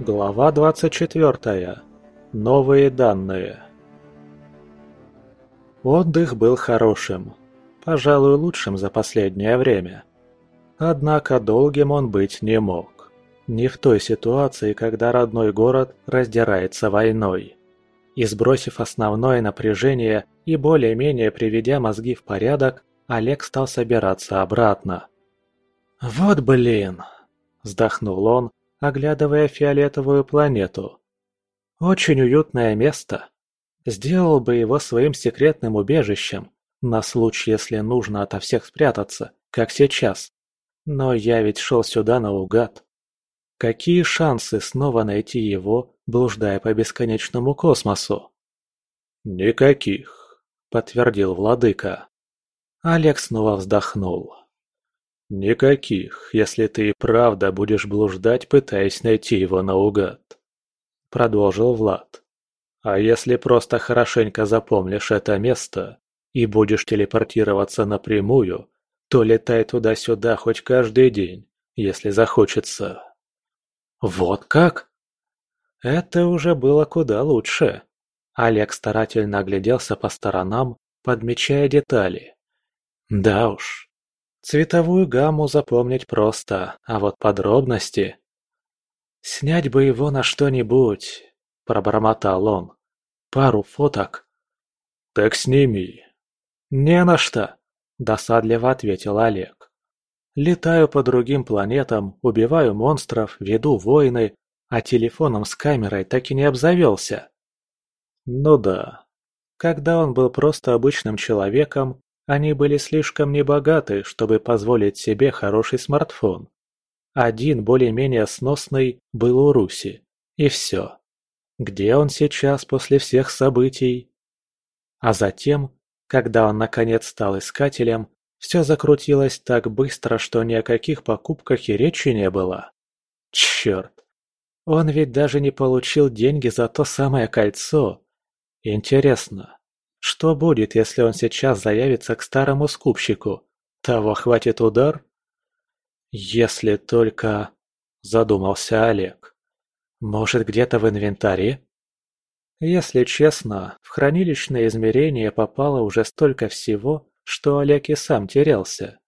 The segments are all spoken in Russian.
Глава 24. Новые данные. Отдых был хорошим, пожалуй, лучшим за последнее время. Однако долгим он быть не мог. Не в той ситуации, когда родной город раздирается войной. И сбросив основное напряжение и более-менее приведя мозги в порядок, Олег стал собираться обратно. «Вот блин!» – вздохнул он, оглядывая фиолетовую планету. Очень уютное место. Сделал бы его своим секретным убежищем, на случай, если нужно ото всех спрятаться, как сейчас. Но я ведь шел сюда наугад. Какие шансы снова найти его, блуждая по бесконечному космосу? «Никаких», — подтвердил владыка. Олег снова вздохнул. «Никаких, если ты и правда будешь блуждать, пытаясь найти его наугад», — продолжил Влад. «А если просто хорошенько запомнишь это место и будешь телепортироваться напрямую, то летай туда-сюда хоть каждый день, если захочется». «Вот как?» Это уже было куда лучше. Олег старательно огляделся по сторонам, подмечая детали. Да уж, Цветовую гамму запомнить просто, а вот подробности... «Снять бы его на что-нибудь», — пробормотал он. «Пару фоток». «Так сними». «Не на что», — досадливо ответил Олег. «Летаю по другим планетам, убиваю монстров, веду войны, а телефоном с камерой так и не обзавелся». Ну да. Когда он был просто обычным человеком, они были слишком небогаты, чтобы позволить себе хороший смартфон. Один более-менее сносный был у Руси. И все. Где он сейчас после всех событий? А затем, когда он наконец стал искателем, все закрутилось так быстро, что ни о каких покупках и речи не было. Черт! Он ведь даже не получил деньги за то самое кольцо. Интересно, что будет, если он сейчас заявится к старому скупщику? Того хватит удар? Если только... Задумался Олег. Может, где-то в инвентаре? Если честно, в хранилищное измерение попало уже столько всего, что Олег и сам терялся.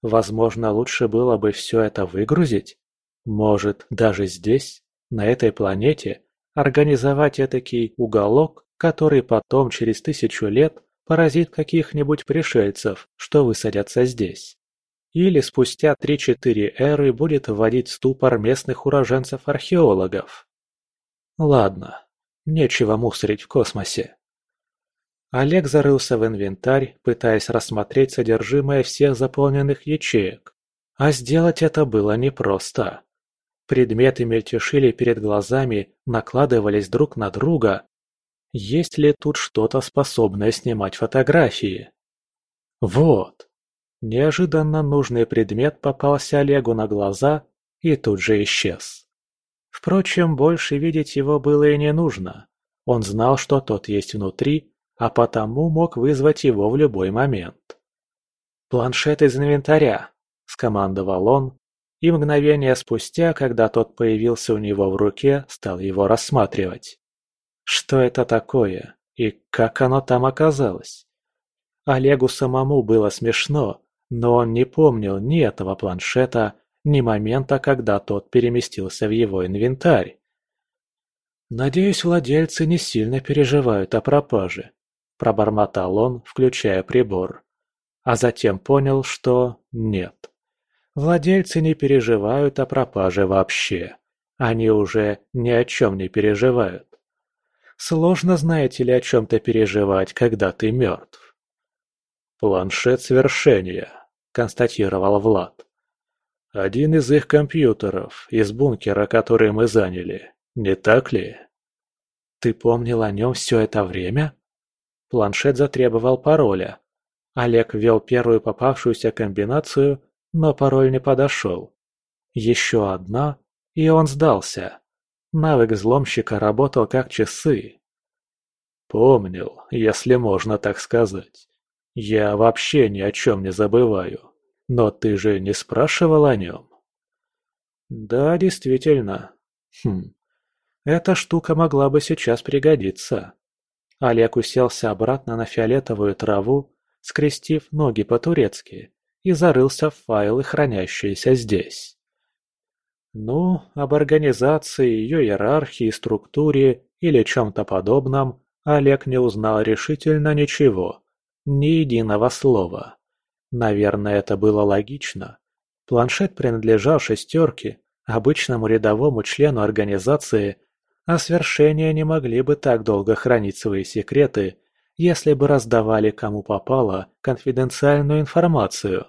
Возможно, лучше было бы все это выгрузить? Может, даже здесь, на этой планете, организовать этакий уголок, который потом через тысячу лет поразит каких-нибудь пришельцев, что высадятся здесь. Или спустя 3-4 эры будет вводить ступор местных уроженцев-археологов. Ладно, нечего мусорить в космосе. Олег зарылся в инвентарь, пытаясь рассмотреть содержимое всех заполненных ячеек. А сделать это было непросто. Предметы мельтешили перед глазами, накладывались друг на друга, есть ли тут что-то способное снимать фотографии? Вот. Неожиданно нужный предмет попался Олегу на глаза и тут же исчез. Впрочем, больше видеть его было и не нужно. Он знал, что тот есть внутри, а потому мог вызвать его в любой момент. «Планшет из инвентаря», — скомандовал он, и мгновение спустя, когда тот появился у него в руке, стал его рассматривать. Что это такое и как оно там оказалось? Олегу самому было смешно, но он не помнил ни этого планшета, ни момента, когда тот переместился в его инвентарь. «Надеюсь, владельцы не сильно переживают о пропаже», – пробормотал он, включая прибор. А затем понял, что нет. Владельцы не переживают о пропаже вообще. Они уже ни о чем не переживают. Сложно, знаете ли, о чем-то переживать, когда ты мертв. «Планшет свершения», — констатировал Влад. «Один из их компьютеров, из бункера, который мы заняли, не так ли?» «Ты помнил о нем все это время?» Планшет затребовал пароля. Олег ввел первую попавшуюся комбинацию, но пароль не подошел. Еще одна, и он сдался. Навык взломщика работал как часы. Помнил, если можно так сказать. Я вообще ни о чем не забываю. Но ты же не спрашивал о нем? Да, действительно. Хм, Эта штука могла бы сейчас пригодиться. Олег уселся обратно на фиолетовую траву, скрестив ноги по-турецки, и зарылся в файлы, хранящиеся здесь. Ну, об организации, ее иерархии, структуре или чем-то подобном Олег не узнал решительно ничего, ни единого слова. Наверное, это было логично. Планшет принадлежал шестерке, обычному рядовому члену организации, а свершения не могли бы так долго хранить свои секреты, если бы раздавали кому попало конфиденциальную информацию.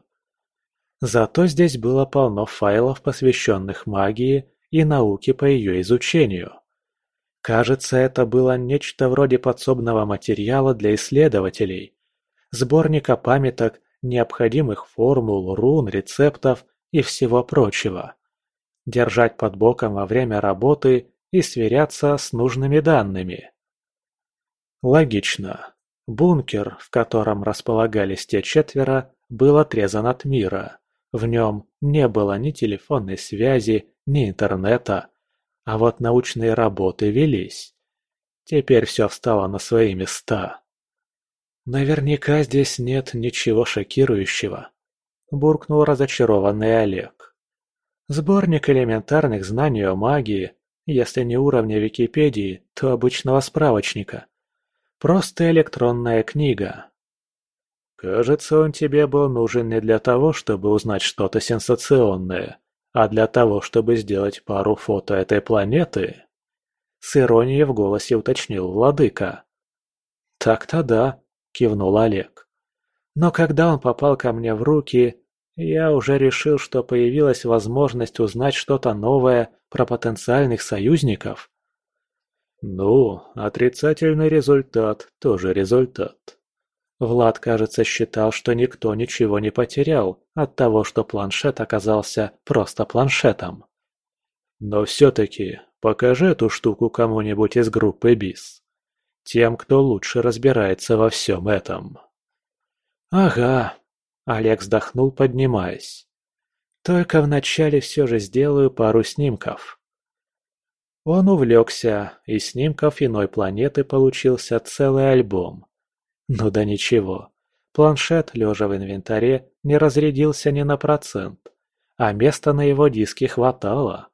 Зато здесь было полно файлов, посвященных магии и науке по ее изучению. Кажется, это было нечто вроде подсобного материала для исследователей, сборника памяток, необходимых формул, рун, рецептов и всего прочего. Держать под боком во время работы и сверяться с нужными данными. Логично. Бункер, в котором располагались те четверо, был отрезан от мира. В нем не было ни телефонной связи, ни интернета, а вот научные работы велись. Теперь все встало на свои места. «Наверняка здесь нет ничего шокирующего», – буркнул разочарованный Олег. «Сборник элементарных знаний о магии, если не уровня Википедии, то обычного справочника. Просто электронная книга, Кажется, он тебе был нужен не для того, чтобы узнать что-то сенсационное, а для того, чтобы сделать пару фото этой планеты. С иронией в голосе уточнил владыка. «Так-то да», – кивнул Олег. «Но когда он попал ко мне в руки, я уже решил, что появилась возможность узнать что-то новое про потенциальных союзников». «Ну, отрицательный результат тоже результат», Влад, кажется, считал, что никто ничего не потерял от того, что планшет оказался просто планшетом. Но все-таки покажи эту штуку кому-нибудь из группы БИС. Тем, кто лучше разбирается во всем этом. «Ага», — Олег вздохнул, поднимаясь. «Только вначале все же сделаю пару снимков». Он увлекся, и снимков иной планеты получился целый альбом. Ну да ничего. Планшет, лежа в инвентаре, не разрядился ни на процент, а места на его диске хватало.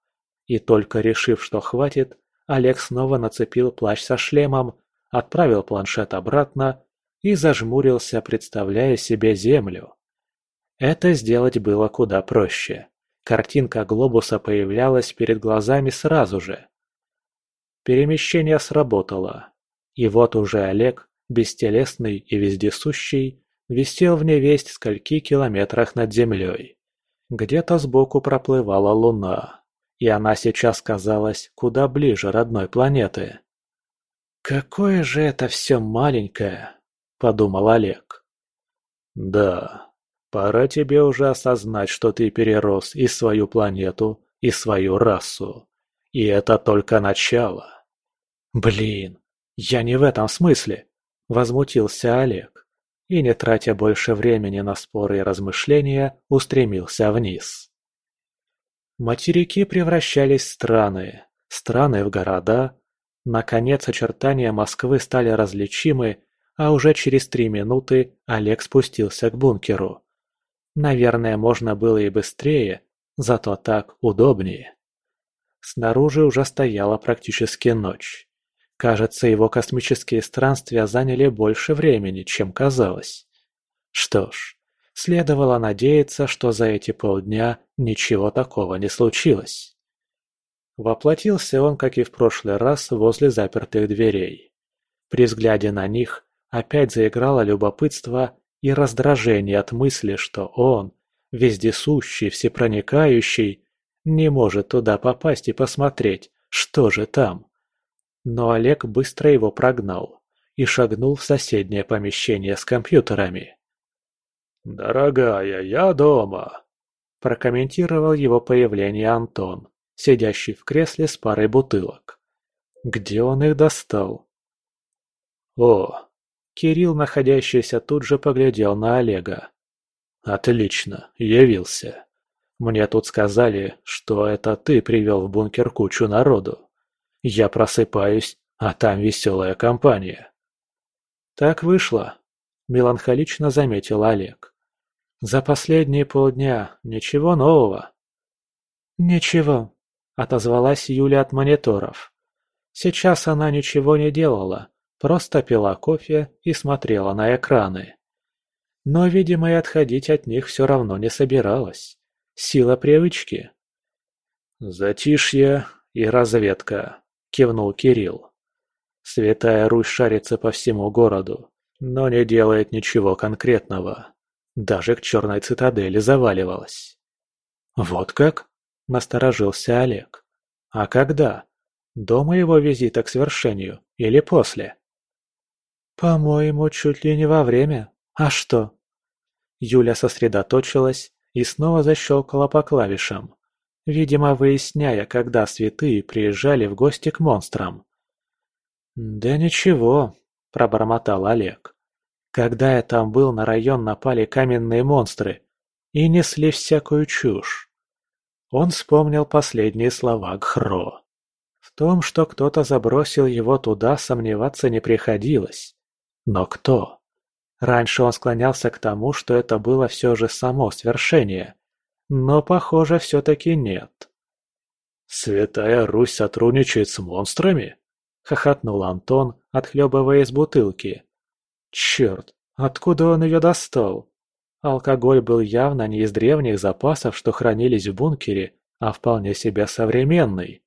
И только решив, что хватит, Олег снова нацепил плащ со шлемом, отправил планшет обратно и зажмурился, представляя себе Землю. Это сделать было куда проще. Картинка глобуса появлялась перед глазами сразу же. Перемещение сработало. И вот уже Олег бестелесный и вездесущий, висел в невесть скольки километрах над землей. Где-то сбоку проплывала луна, и она сейчас казалась куда ближе родной планеты. «Какое же это все маленькое!» – подумал Олег. «Да, пора тебе уже осознать, что ты перерос и свою планету, и свою расу. И это только начало». «Блин, я не в этом смысле. Возмутился Олег и, не тратя больше времени на споры и размышления, устремился вниз. Материки превращались в страны, страны в города. Наконец очертания Москвы стали различимы, а уже через три минуты Олег спустился к бункеру. Наверное, можно было и быстрее, зато так удобнее. Снаружи уже стояла практически ночь. Кажется, его космические странствия заняли больше времени, чем казалось. Что ж, следовало надеяться, что за эти полдня ничего такого не случилось. Воплотился он, как и в прошлый раз, возле запертых дверей. При взгляде на них опять заиграло любопытство и раздражение от мысли, что он, вездесущий, всепроникающий, не может туда попасть и посмотреть, что же там. Но Олег быстро его прогнал и шагнул в соседнее помещение с компьютерами. «Дорогая, я дома!» – прокомментировал его появление Антон, сидящий в кресле с парой бутылок. Где он их достал? «О!» – Кирилл, находящийся тут же, поглядел на Олега. «Отлично, явился. Мне тут сказали, что это ты привел в бункер кучу народу. Я просыпаюсь, а там веселая компания. Так вышло, меланхолично заметил Олег. За последние полдня ничего нового. Ничего, отозвалась Юля от мониторов. Сейчас она ничего не делала, просто пила кофе и смотрела на экраны. Но, видимо, и отходить от них все равно не собиралась. Сила привычки. «Затишье и разведка», — кивнул Кирилл. «Святая Русь шарится по всему городу, но не делает ничего конкретного. Даже к черной цитадели заваливалась». «Вот как?» — насторожился Олег. «А когда? До моего визита к свершению или после?» «По-моему, чуть ли не во время. А что?» Юля сосредоточилась и снова защелкала по клавишам, видимо, выясняя, когда святые приезжали в гости к монстрам. «Да ничего», – пробормотал Олег. «Когда я там был, на район напали каменные монстры и несли всякую чушь». Он вспомнил последние слова Гхро. В том, что кто-то забросил его туда, сомневаться не приходилось. Но кто? Раньше он склонялся к тому, что это было все же само свершение. Но, похоже, все-таки нет. «Святая Русь сотрудничает с монстрами?» — хохотнул Антон, отхлебывая из бутылки. «Черт, откуда он ее достал?» Алкоголь был явно не из древних запасов, что хранились в бункере, а вполне себе современный.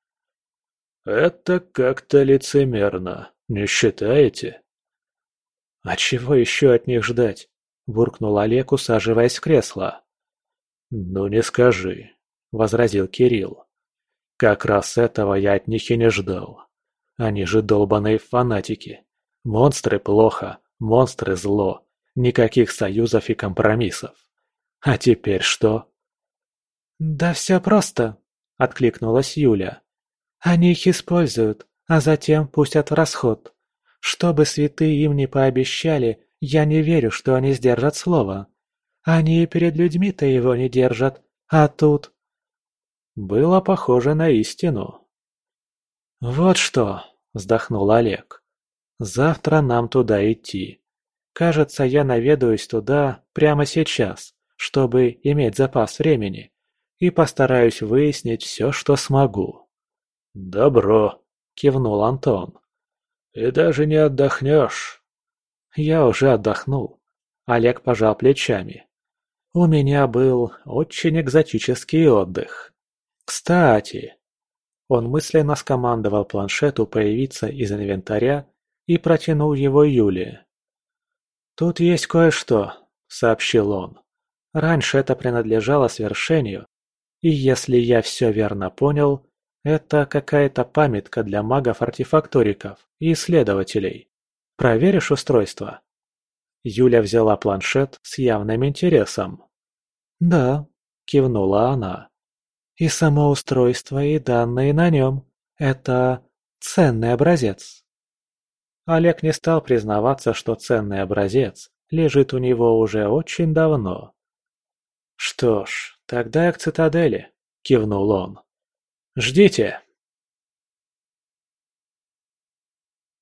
«Это как-то лицемерно, не считаете?» «А чего еще от них ждать?» – буркнул Олег, усаживаясь в кресло. «Ну не скажи», – возразил Кирилл. «Как раз этого я от них и не ждал. Они же долбаные фанатики. Монстры плохо, монстры зло. Никаких союзов и компромиссов. А теперь что?» «Да все просто», – откликнулась Юля. «Они их используют, а затем пустят в расход. Что бы святые им не пообещали, я не верю, что они сдержат слово. Они перед людьми-то его не держат, а тут...» Было похоже на истину. «Вот что», — вздохнул Олег. «Завтра нам туда идти. Кажется, я наведаюсь туда прямо сейчас, чтобы иметь запас времени, и постараюсь выяснить все, что смогу». «Добро», — кивнул Антон. И даже не отдохнешь. Я уже отдохнул. Олег пожал плечами. У меня был очень экзотический отдых. Кстати, он мысленно скомандовал планшету появиться из инвентаря и протянул его Юле. «Тут есть кое-что», — сообщил он. «Раньше это принадлежало свершению, и если я все верно понял, это какая-то памятка для магов-артефакториков и исследователей. Проверишь устройство?» Юля взяла планшет с явным интересом. «Да», — кивнула она. «И само устройство, и данные на нем. Это ценный образец». Олег не стал признаваться, что ценный образец лежит у него уже очень давно. «Что ж, тогда я к цитадели», — кивнул он. «Ждите!»